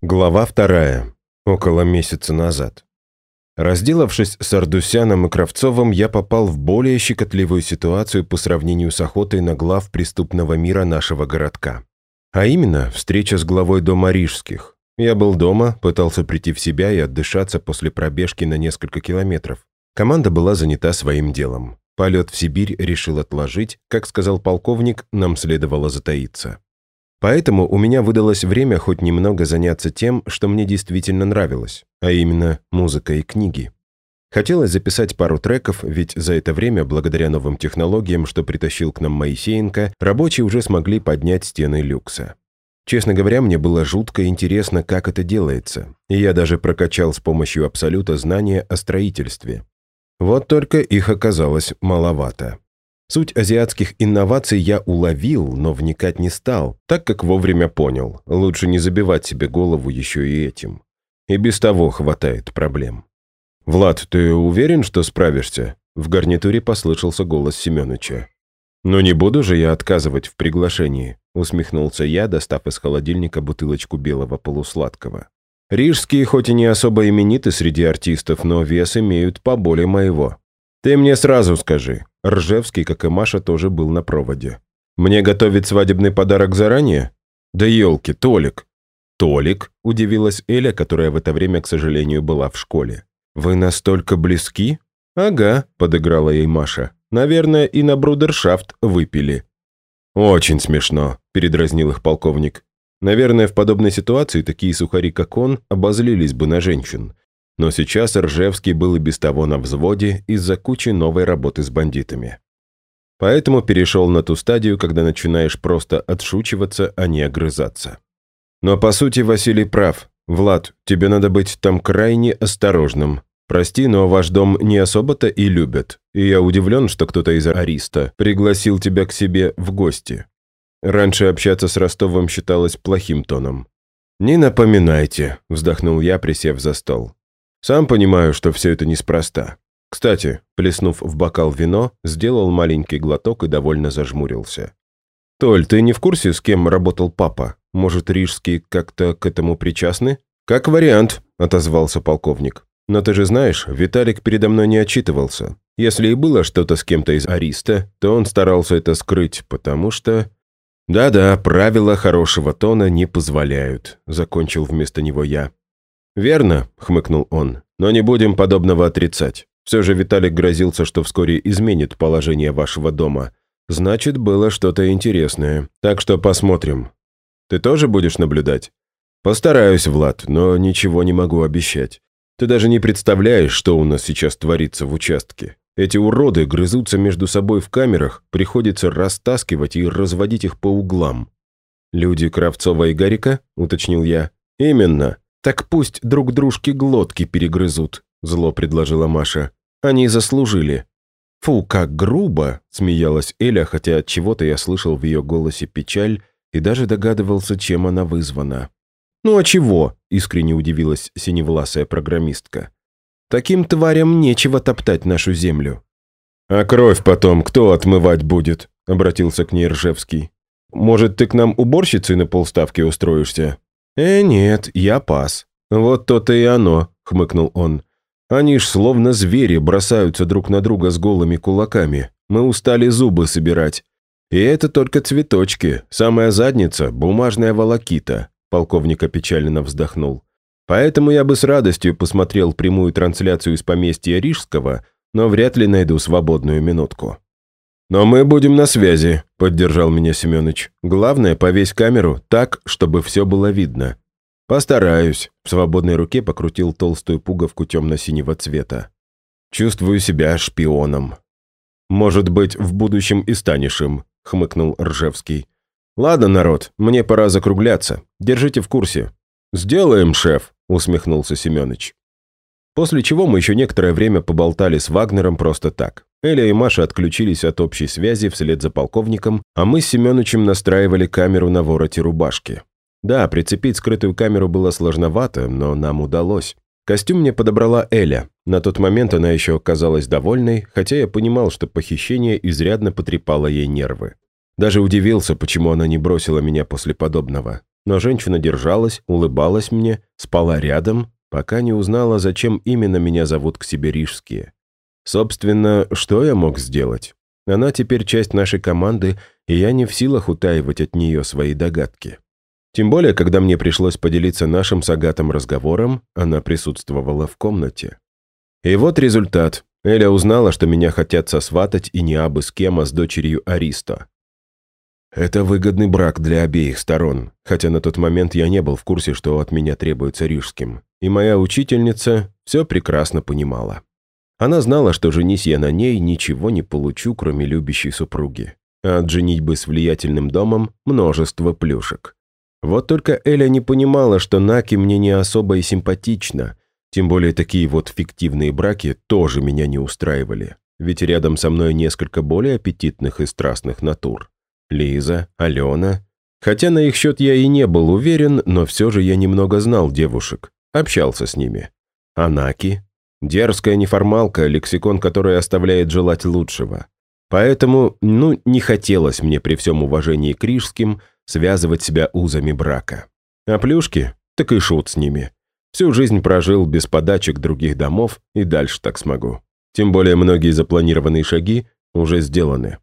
Глава вторая. Около месяца назад. Разделавшись с Ардусяном и Кравцовым, я попал в более щекотливую ситуацию по сравнению с охотой на глав преступного мира нашего городка. А именно, встреча с главой дома Рижских. Я был дома, пытался прийти в себя и отдышаться после пробежки на несколько километров. Команда была занята своим делом. Полет в Сибирь решил отложить, как сказал полковник, нам следовало затаиться. Поэтому у меня выдалось время хоть немного заняться тем, что мне действительно нравилось, а именно музыка и книги. Хотелось записать пару треков, ведь за это время, благодаря новым технологиям, что притащил к нам Моисеенко, рабочие уже смогли поднять стены люкса. Честно говоря, мне было жутко интересно, как это делается, и я даже прокачал с помощью Абсолюта знания о строительстве. Вот только их оказалось маловато. Суть азиатских инноваций я уловил, но вникать не стал, так как вовремя понял, лучше не забивать себе голову еще и этим. И без того хватает проблем. «Влад, ты уверен, что справишься?» В гарнитуре послышался голос Семёныча. «Но не буду же я отказывать в приглашении», усмехнулся я, достав из холодильника бутылочку белого полусладкого. «Рижские хоть и не особо имениты среди артистов, но вес имеют поболее моего. Ты мне сразу скажи, Ржевский, как и Маша, тоже был на проводе. «Мне готовить свадебный подарок заранее?» «Да елки, Толик!» «Толик?» – удивилась Эля, которая в это время, к сожалению, была в школе. «Вы настолько близки?» «Ага», – подыграла ей Маша. «Наверное, и на брудершафт выпили». «Очень смешно», – передразнил их полковник. «Наверное, в подобной ситуации такие сухари, как он, обозлились бы на женщин. Но сейчас Ржевский был и без того на взводе из-за кучи новой работы с бандитами. Поэтому перешел на ту стадию, когда начинаешь просто отшучиваться, а не огрызаться. Но по сути Василий прав. Влад, тебе надо быть там крайне осторожным. Прости, но ваш дом не особо-то и любят. И я удивлен, что кто-то из Ариста пригласил тебя к себе в гости. Раньше общаться с Ростовым считалось плохим тоном. «Не напоминайте», – вздохнул я, присев за стол. Сам понимаю, что все это неспроста. Кстати, плеснув в бокал вино, сделал маленький глоток и довольно зажмурился. «Толь, ты не в курсе, с кем работал папа? Может, рижские как-то к этому причастны?» «Как вариант», – отозвался полковник. «Но ты же знаешь, Виталик передо мной не отчитывался. Если и было что-то с кем-то из Ариста, то он старался это скрыть, потому что...» «Да-да, правила хорошего тона не позволяют», – закончил вместо него я. «Верно», — хмыкнул он, — «но не будем подобного отрицать. Все же Виталик грозился, что вскоре изменит положение вашего дома. Значит, было что-то интересное. Так что посмотрим. Ты тоже будешь наблюдать?» «Постараюсь, Влад, но ничего не могу обещать. Ты даже не представляешь, что у нас сейчас творится в участке. Эти уроды грызутся между собой в камерах, приходится растаскивать и разводить их по углам». «Люди Кравцова и Гарика?» – уточнил я. «Именно. «Так пусть друг дружке глотки перегрызут», – зло предложила Маша. «Они заслужили». «Фу, как грубо!» – смеялась Эля, хотя от чего-то я слышал в ее голосе печаль и даже догадывался, чем она вызвана. «Ну а чего?» – искренне удивилась синевласая программистка. «Таким тварям нечего топтать нашу землю». «А кровь потом кто отмывать будет?» – обратился к ней Ржевский. «Может, ты к нам уборщицей на полставки устроишься?» «Э, нет, я пас». «Вот то-то и оно», — хмыкнул он. «Они ж словно звери бросаются друг на друга с голыми кулаками. Мы устали зубы собирать. И это только цветочки. Самая задница — бумажная волокита», — полковник опечаленно вздохнул. «Поэтому я бы с радостью посмотрел прямую трансляцию из поместья Рижского, но вряд ли найду свободную минутку». «Но мы будем на связи», – поддержал меня Семёныч. «Главное, повесь камеру так, чтобы все было видно». «Постараюсь», – в свободной руке покрутил толстую пуговку темно-синего цвета. «Чувствую себя шпионом». «Может быть, в будущем и станешь им», – хмыкнул Ржевский. «Ладно, народ, мне пора закругляться. Держите в курсе». «Сделаем, шеф», – усмехнулся Семёныч. После чего мы еще некоторое время поболтали с Вагнером просто так. Эля и Маша отключились от общей связи вслед за полковником, а мы с Семеновичем настраивали камеру на вороте рубашки. Да, прицепить скрытую камеру было сложновато, но нам удалось. Костюм мне подобрала Эля. На тот момент она еще казалась довольной, хотя я понимал, что похищение изрядно потрепало ей нервы. Даже удивился, почему она не бросила меня после подобного. но женщина держалась, улыбалась мне, спала рядом, пока не узнала, зачем именно меня зовут к себе рижские. Собственно, что я мог сделать? Она теперь часть нашей команды, и я не в силах утаивать от нее свои догадки. Тем более, когда мне пришлось поделиться нашим с Агатом разговором, она присутствовала в комнате. И вот результат. Эля узнала, что меня хотят сосватать и не абы с кем, а с дочерью Аристо. Это выгодный брак для обеих сторон, хотя на тот момент я не был в курсе, что от меня требуется рижским. И моя учительница все прекрасно понимала. Она знала, что женись я на ней, ничего не получу, кроме любящей супруги. А от женитьбы с влиятельным домом множество плюшек. Вот только Эля не понимала, что Наки мне не особо и симпатична, тем более такие вот фиктивные браки тоже меня не устраивали, ведь рядом со мной несколько более аппетитных и страстных натур. Лиза, Алена. Хотя на их счет я и не был уверен, но все же я немного знал девушек, общался с ними. Анаки. Дерзкая неформалка, лексикон которой оставляет желать лучшего. Поэтому, ну, не хотелось мне при всем уважении к рижским связывать себя узами брака. А плюшки? Так и шут с ними. Всю жизнь прожил без подачек других домов и дальше так смогу. Тем более многие запланированные шаги уже сделаны.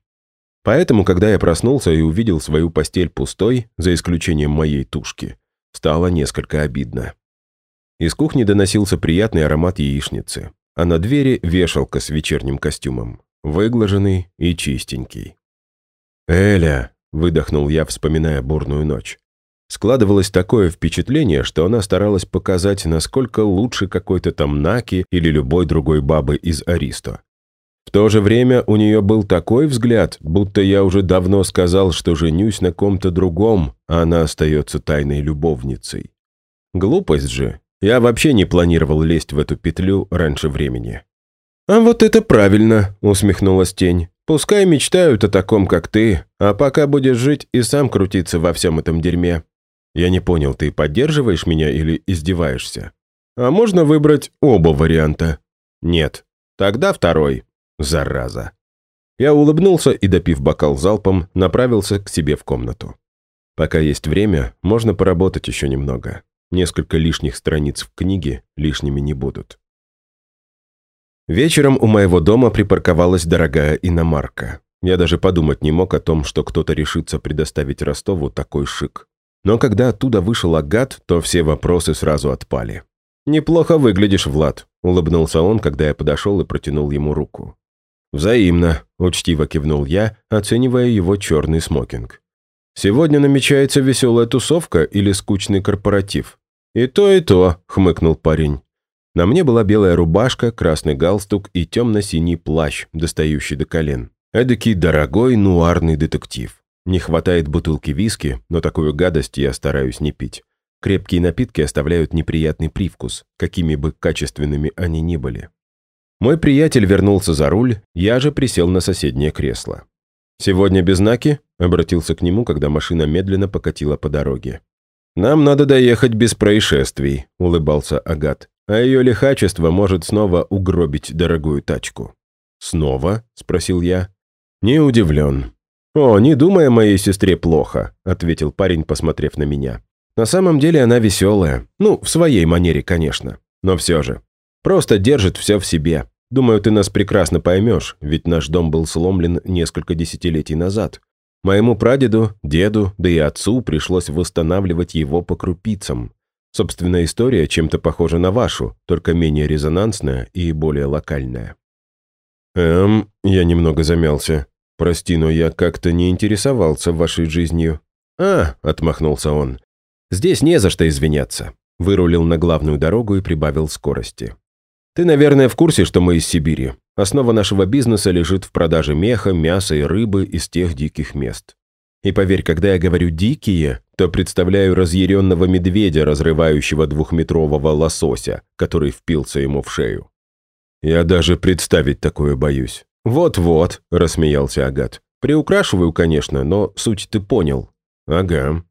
Поэтому, когда я проснулся и увидел свою постель пустой, за исключением моей тушки, стало несколько обидно. Из кухни доносился приятный аромат яичницы, а на двери вешалка с вечерним костюмом, выглаженный и чистенький. «Эля!» – выдохнул я, вспоминая бурную ночь. Складывалось такое впечатление, что она старалась показать, насколько лучше какой-то там Наки или любой другой бабы из Аристо. В то же время у нее был такой взгляд, будто я уже давно сказал, что женюсь на ком-то другом, а она остается тайной любовницей. Глупость же. Я вообще не планировал лезть в эту петлю раньше времени. «А вот это правильно», — усмехнулась тень. «Пускай мечтают о таком, как ты, а пока будешь жить и сам крутиться во всем этом дерьме». «Я не понял, ты поддерживаешь меня или издеваешься?» «А можно выбрать оба варианта?» «Нет». «Тогда второй». Зараза. Я улыбнулся и, допив бокал залпом, направился к себе в комнату. Пока есть время, можно поработать еще немного. Несколько лишних страниц в книге лишними не будут. Вечером у моего дома припарковалась дорогая иномарка. Я даже подумать не мог о том, что кто-то решится предоставить Ростову такой шик. Но когда оттуда вышел Агат, то все вопросы сразу отпали. «Неплохо выглядишь, Влад», — улыбнулся он, когда я подошел и протянул ему руку. «Взаимно», – учтиво кивнул я, оценивая его черный смокинг. «Сегодня намечается веселая тусовка или скучный корпоратив?» «И то, и то», – хмыкнул парень. На мне была белая рубашка, красный галстук и темно-синий плащ, достающий до колен. Эдакий дорогой нуарный детектив. Не хватает бутылки виски, но такую гадость я стараюсь не пить. Крепкие напитки оставляют неприятный привкус, какими бы качественными они ни были. Мой приятель вернулся за руль, я же присел на соседнее кресло. «Сегодня без знаки?» – обратился к нему, когда машина медленно покатила по дороге. «Нам надо доехать без происшествий», – улыбался Агат. «А ее лихачество может снова угробить дорогую тачку». «Снова?» – спросил я. «Не удивлен». «О, не думай о моей сестре плохо», – ответил парень, посмотрев на меня. «На самом деле она веселая. Ну, в своей манере, конечно. Но все же. Просто держит все в себе. Думаю, ты нас прекрасно поймешь, ведь наш дом был сломлен несколько десятилетий назад. Моему прадеду, деду, да и отцу пришлось восстанавливать его по крупицам. Собственно, история чем-то похожа на вашу, только менее резонансная и более локальная. Эм, я немного замялся. Прости, но я как-то не интересовался вашей жизнью. А, отмахнулся он. Здесь не за что извиняться. Вырулил на главную дорогу и прибавил скорости. Ты, наверное, в курсе, что мы из Сибири. Основа нашего бизнеса лежит в продаже меха, мяса и рыбы из тех диких мест. И поверь, когда я говорю «дикие», то представляю разъяренного медведя, разрывающего двухметрового лосося, который впился ему в шею. Я даже представить такое боюсь. «Вот-вот», – рассмеялся Агат. «Приукрашиваю, конечно, но суть ты понял». «Ага».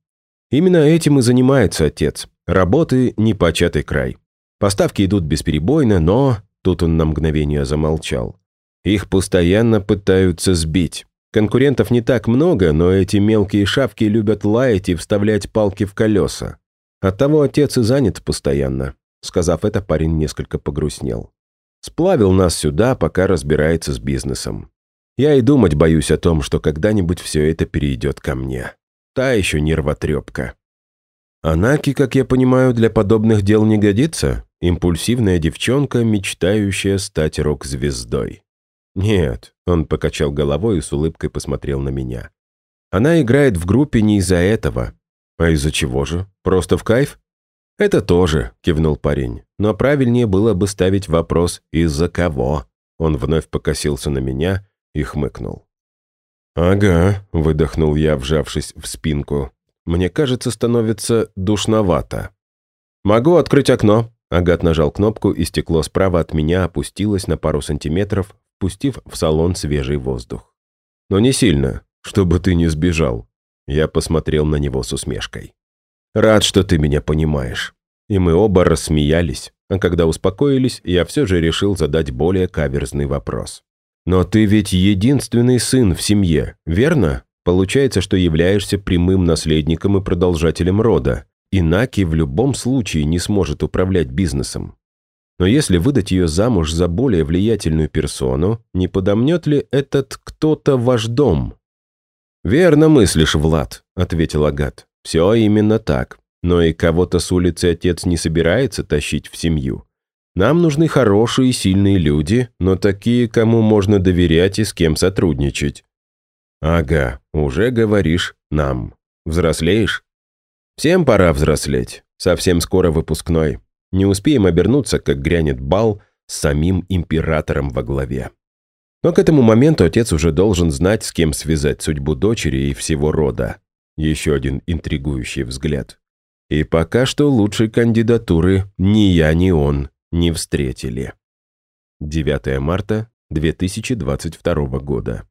Именно этим и занимается отец. Работы – непочатый край. Поставки идут бесперебойно, но...» Тут он на мгновение замолчал. «Их постоянно пытаются сбить. Конкурентов не так много, но эти мелкие шавки любят лаять и вставлять палки в колеса. Оттого отец и занят постоянно. Сказав это, парень несколько погрустнел. Сплавил нас сюда, пока разбирается с бизнесом. Я и думать боюсь о том, что когда-нибудь все это перейдет ко мне. Та еще нервотрепка. Анаки, как я понимаю, для подобных дел не годится? Импульсивная девчонка, мечтающая стать рок-звездой. «Нет», — он покачал головой и с улыбкой посмотрел на меня. «Она играет в группе не из-за этого. А из-за чего же? Просто в кайф?» «Это тоже», — кивнул парень. «Но правильнее было бы ставить вопрос «из-за кого?». Он вновь покосился на меня и хмыкнул. «Ага», — выдохнул я, вжавшись в спинку. «Мне кажется, становится душновато». «Могу открыть окно», Агат нажал кнопку, и стекло справа от меня опустилось на пару сантиметров, впустив в салон свежий воздух. «Но не сильно, чтобы ты не сбежал». Я посмотрел на него с усмешкой. «Рад, что ты меня понимаешь». И мы оба рассмеялись, а когда успокоились, я все же решил задать более каверзный вопрос. «Но ты ведь единственный сын в семье, верно? Получается, что являешься прямым наследником и продолжателем рода. Инаки в любом случае не сможет управлять бизнесом. Но если выдать ее замуж за более влиятельную персону, не подомнет ли этот кто-то ваш дом?» «Верно мыслишь, Влад», — ответил Агат. «Все именно так. Но и кого-то с улицы отец не собирается тащить в семью. Нам нужны хорошие и сильные люди, но такие, кому можно доверять и с кем сотрудничать». «Ага, уже говоришь «нам». Взрослеешь?» «Всем пора взрослеть. Совсем скоро выпускной. Не успеем обернуться, как грянет бал с самим императором во главе. Но к этому моменту отец уже должен знать, с кем связать судьбу дочери и всего рода. Еще один интригующий взгляд. И пока что лучшей кандидатуры ни я, ни он не встретили. 9 марта 2022 года.